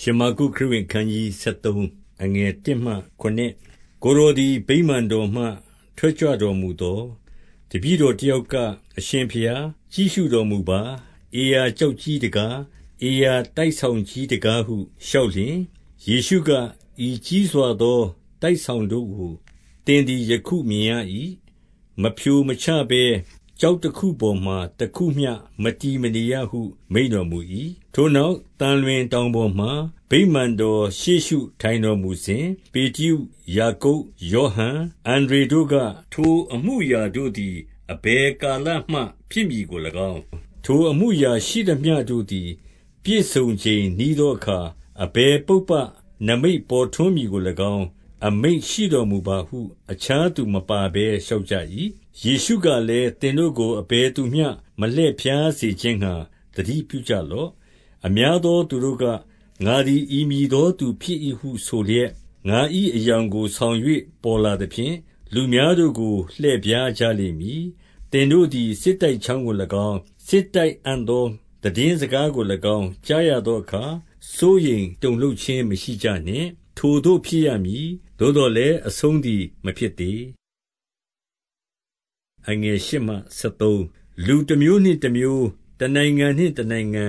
ရှမာကုခရစ်ဝင်ခန်းကြီး73အငယ်1မှ9ကိုရိုသည်ဗိမာန်တော်မှ ထွက်ကြွတော်မူသောတပည့်တော်တယောက်ကအရှင်ဖျား ကြည့်ရှုတော်မူပါအေယာကြောက်ကြီးတကားအေယာတိုက်ဆောင်ကြီးတကားဟုလျှောက်လျင်ယေရှုကဤကြီးစွာသော တိုက်ဆောင်တို့ကိုတင်သည်ယခုမြင်ရ၏မဖြူမချဘဲ ကျောက်တခုပေါ်မှာ တခုမျှမတည်မနေရဟု မိန့်တော်မူ၏။ထိုနောက်သံလွင်တောင်ပေါ်မှာ ဗိမာန်တော်ရှေ့ရှုထိုင်တော်မူစဉ်၊ပေတရု၊ယာကုပ်၊ယောဟန်၊အန္ဒြေတို့က၊ထိုအမှုအရာတို့သည် အဘယ်ကာလမှ ဖြစ်မည်ကို၎င်း၊ထိုအမှုအရာရှိသမျှတို့သည် ပြည့်စုံချိန်နီးသောအခါ အဘယ်ပုပ္ပနိမိတ်ပေါ်ထွန်းမည်ကို၎င်း အမိန့်ရှိတော်မူပါဟု အခြားသူမပါဘဲ လျှောက်ကြ၏။ ယေရှုကလည်း၊သင်တို့ကို အဘယ်သူမျှ မလှည့်ဖြားစေခြင်းငှါ သတိပြုကြလော့။အများသောသူတို့က၊ငါသည် ဤမည်သောသူဖြစ်၏ဟုဆိုလျက်၊ငါ၏အယောင်ကို ဆောင်၍ပေါ်လာသဖြင့်၊လူများတို့ကို လှည့်ဖြားကြလိမ့်မည်။သင်တို့သည် စစ်တိုက်ကြောင်းကို၎င်း၊စစ်တိုက်အံ့သော သိတင်းစကားကို၎င်း ကြားရသောအခါ စိုးရိမ်တုန်လှုပ်ခြင်းမရှိကြနှင့်။ထိုသို့ဖြစ်ရမည်။သို့သော်လည်း အဆုံးသည် မဖြစ်သေး။ လူတမျိုးနှင့်တမျိုး၊တနိုင်ငံနှင့်တနိုင်ငံ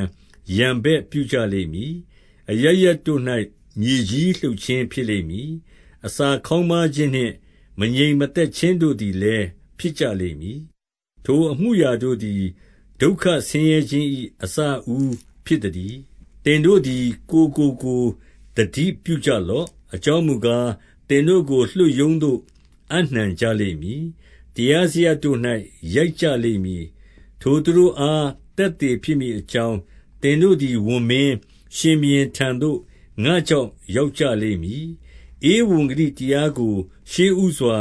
ရန်ဘက်ပြုကြလိမ့်မည်။အရပ်ရပ်တို့၌မြေကြီးလှုပ်ခြင်းဖြစ်လိမ့်မည်။အစာခေါင်းပါးခြင်းနှင့်မငြိမ်မသက်ခြင်းတို့သည်လည်းဖြစ်ကြလိမ့်မည်။ထိုအမှုအရာတို့သည်ဒုက္ခဆင်းရဲခြင်း၏အစအဦးဖြစ်သတည်း။သင်တို့သည်ကိုယ်ကိုကိုယ်သတိပြုကြလော့။အကြောင်းမူကား၊သင်တို့ကိုလွှတ်ရုံးသို့အပ်နှံကြလိမ့်မည်။ တရားစရပ် တို့၌ရိုက်ကြလိမ့်မည်။ထိုသူတို့အား သက်သေဖြစ်မည် အကြောင်း၊သင်တို့သည် ဝန်မင်း၊ရှင်ဘုရင်ထံသို့ ငါ့ကြောင့် ရောက်ကြလိမ့်မည်။ဧဝံဂေလိတရားကို ရှေ့ဦးစွာ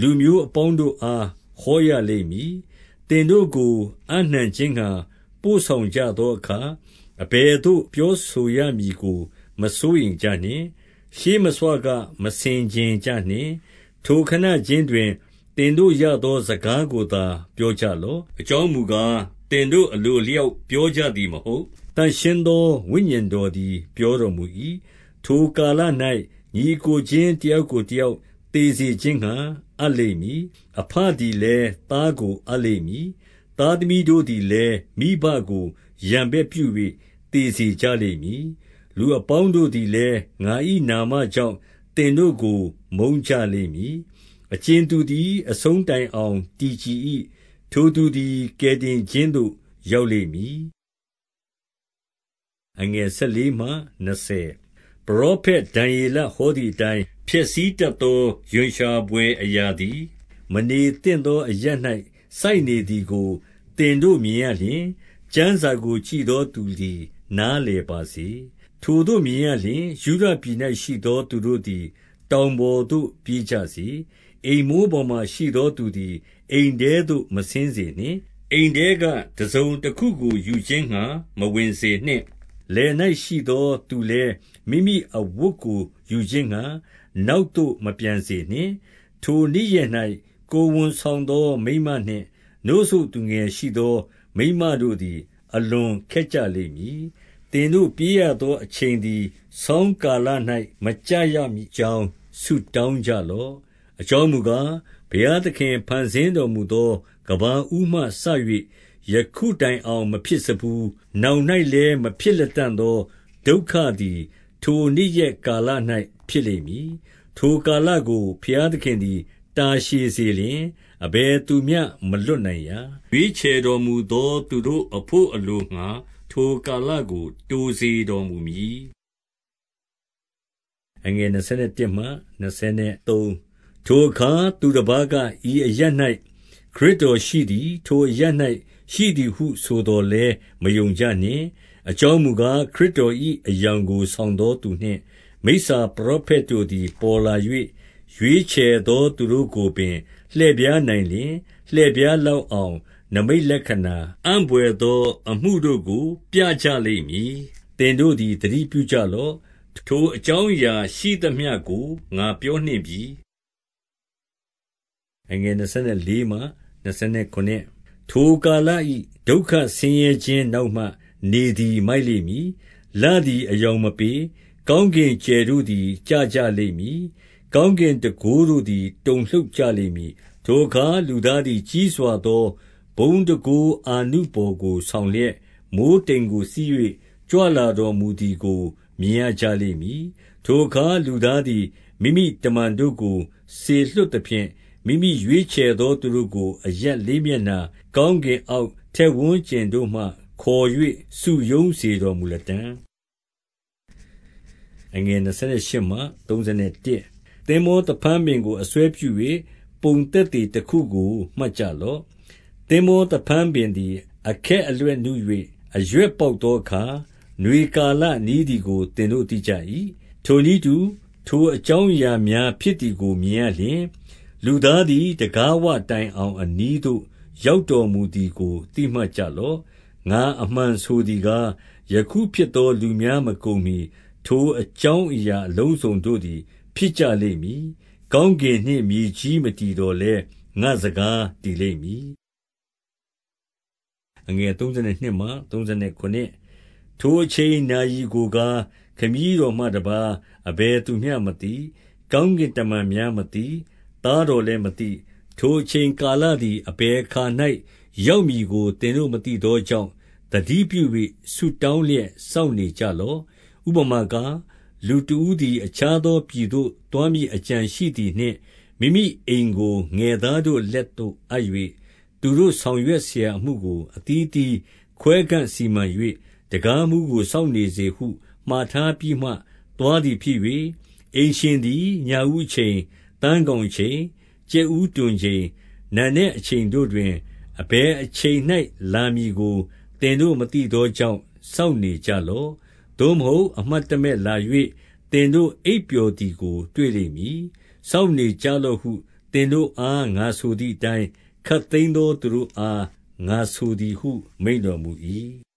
လူမျိုးအပေါင်းတို့အား ဟောရလိမ့်မည်။သင်တို့ကို အပ်နှံခြင်းငှါ ပို့ဆောင်ကြသောအခါ အဘယ်သို့ ပြောဆိုရမည်ကို မစိုးရိမ်ကြနှင့်။ရှေးမဆွက မဆင်ခြင်ကြနှင့်။ထိုခဏခြင်းတွင် သင်တို့ရသော စကားကိုသာ ပြောကြလော့။အကြောင်းမူကား၊သင်တို့အလိုအလျောက် ပြောကြသည်မဟုတ်။သန့်ရှင်းသော ဝိညာဉ်တော်သည် ပြောတော်မူ၏။ထိုကာလ၌ညီအစ်ကိုချင်း တယောက်ကိုတယောက် သေစေခြင်းငှါ အပ်လိမ့်မည်။အဘသည်လည်း သားကို အပ်လိမ့်မည်။သားသမီးတို့သည်လည်း မိဘကို ရန်ဘက်ပြု၍သေစေကြလိမ့်မည်။လူအပေါင်းတို့သည်လည်း ငါ၏နာမကြောင့် သင်တို့ကို မုန်းကြလိမ့်မည်။ အကြင်သူသည် အဆုံးတိုင်အောင် တည်ကြည်၏။ထိုသူသည် ကယ်တင်ခြင်းသို့ ရောက်လိမ့်မည်။ပရောဖက်ဒံယေလဟောသည်အတိုင်း၊ဖျက်ဆီးတတ်သော ရွံရှာဘွယ်အရာသည် မနေသင့်သောအရပ်၌စိုက်နေသည်ကို သင်တို့မြင်ရလျှင်၊ကျမ်းစာကို ကြည့်သောသူသည် နားလည်ပါစေ။ထိုသို့မြင်ရလျှင်၊ယုဒပြည်၌ရှိသော သူတို့သည် တောင်ပေါ်သို့ ပြေးကြစေ။ အိမ်မိုးပေါ်မှာရှိသောသူသည် အိမ်ထဲသို့ မဆင်းစေနှင့်။အိမ်ထဲက တစုံတခုကို ယူခြင်းငှါ မဝင်စေနှင့်။လယ်၌ရှိသောသူလည်း မိမိအဝတ်ကို ယူခြင်းငှါ နောက်သို့ မပြန်စေနှင့်။ထိုနေ့ရက်၌ကိုယ်ဝန်ဆောင်သော မိန်းမနှင့် နို့စို့သူငယ်ရှိသော မိန်းမတို့သည် အလွန်ခက်ကြလိမ့်မည်။သင်တို့ပြေးရသော အချိန်သည် ဆောင်းကာလ၌မကျရမည်အကြောင်း ဆုတောင်းကြလော့။ အကြောင်းမူကား၊ဘုရားသခင်ဖန်ဆင်းတော်မူသော ကမ္ဘာဦးမှစ၍ယခုတိုင်အောင် မဖြစ်စဖူး၊နောင်၌လည်း မဖြစ်လတံ့သော ဒုက္ခသည် ထိုနေ့ရက်ကာလ၌ဖြစ်လိမ့်မည်။ထိုကာလကို ဘုရားသခင်သည် တာရှည်စေလျှင် အဘယ်သူမျှ မလွတ်နိုင်ရာ။ရွေးချယ်တော်မူသော သူတို့အဘို့အလိုငှါ ထိုကာလကို တိုစေတော်မူမည်။ ထိုအခါ သူတပါးက၊ဤအရပ်၌ခရစ်တော်ရှိသည်၊ထိုအရပ်၌ရှိသည်ဟုဆိုသော်လည်း မယုံကြနှင့်။အကြောင်းမူကား၊ခရစ်တော်၏အယောင်ကို ဆောင်သောသူနှင့် မိစ္ဆာပရောဖက်တို့သည် ပေါ်လာ၍ရွေးချယ်သောသူတို့ကိုပင် လှည့်ဖြားနိုင်လျှင်၊လှည့်ဖြားလောက်အောင် နိမိတ်လက္ခဏာ၊အံ့ဘွယ်သောအမှုတို့ကို ပြကြလိမ့်မည်။သင်တို့သည် သတိပြုကြလော့။ထိုအကြောင်းအရာရှိသမျှကို ငါပြောနှင့်ပြီ ထိုကာလ၏ဒုက္ခဆင်းရဲခြင်းနောက်မှ နေသည်မိုက်လိမ့်မည်။လသည်အရောင်မပေး။ကောင်းကင်ကြယ်တို့သည်ကျကြလိမ့်မည်။ကောင်းကင်တန်ခိုးတို့သည်တုန်လှုပ်ကြလိမ့်မည်။ထိုအခါလူသားသည်ကြီးစွာသောဘုန်းတန်ခိုးအာနုဘော်ကိုဆောင်လျက်၊မိုဃ်းတိမ်ကိုစီး၍ကြွလာတော်မူသည်ကိုမြင်ရကြလိမ့်မည်။ထိုအခါလူသားသည်မိမိတမန်တို့ကိုစေလွှတ်သဖြင့်၊ မိမိရွေးချယ်သောသူတို့ကို အရပ်လေးမျက်နှာ၊ကောင်းကင်အောက် ထက်ဝန်းကျင်တို့မှ ခေါ်၍စုရုံးစေတော်မူလတံ့။သင်္ဘောသဖန်းပင်ကို အစွဲပြု၍ပုံသက်သေတခုကို မှတ်ကြလော့။သင်္ဘောသဖန်းပင်သည် အခက်အလက်နု၍အရွက်ပေါက်သောအခါ၊နွေကာလနီးသည်ကို သင်တို့သိကြ၏။ထိုနည်းတူ၊ထိုအကြောင်းအရာများဖြစ်သည်ကို မြင်ရလျှင်၊ လူသားသည် တံခါးဝတိုင်အောင် အနီးသို့ ရောက်တော်မူသည်ကို သိမှတ်ကြလော့။ငါအမှန်ဆိုသည်ကား၊ယခုဖြစ်သော လူများမကုန်မှီ ထိုအကြောင်းအရာအလုံးစုံတို့သည် ဖြစ်ကြလိမ့်မည်။ကောင်းကင်နှင့်မြေကြီး မတည်သော်လည်း၊ငါ့စကားတည်လိမ့်မည်။ထိုအချိန်နာရီကိုကား၊ခမည်းတော်မှတပါး အဘယ်သူမျှမသိ၊ကောင်းကင်တမန်များမသိ၊ သားတော်လည်းမသိ။ထိုအချိန်ကာလသည် အဘယ်အခါ၌ရောက်မည်ကို သင်တို့မသိသောကြောင့်၊သတိပြု၍ဆုတောင်းလျက် စောင့်နေကြလော့။ဥပမာကား၊လူတဦးသည် အခြားသောပြည်သို့ သွားမည်အကြံရှိသည်နှင့်၊မိမိအိမ်ကို ငယ်သားတို့လက်သို့ အပ်၍၊သူတို့ဆောင်ရွက်စရာအမှုကို အသီးအသီးခွဲခန့်စီမံ၍၊တံခါးမှူးကို စောင့်နေစေဟု မှာထားပြီးမှ သွားသည်ဖြစ်၍၊အိမ်ရှင်သည် ညဦးအချိန်၊ သန်းခေါင်အချိန်၊ကြက်ဦးတွန်ချိန်၊နံနက်အချိန်တို့တွင် အဘယ်အချိန်၌လာမည်ကို သင်တို့မသိသောကြောင့် စောင့်နေကြလော့။သို့မဟုတ် အမှတ်တမဲ့လာ၍သင်တို့အိပ်ပျော်သည်ကို တွေ့လိမ့်မည်။စောင့်နေကြလော့ဟု သင်တို့အား ငါဆိုသည်အတိုင်း၊ခပ်သိမ်းသောသူတို့အား ငါဆိုသည်ဟု မိန့်တော်မူ၏။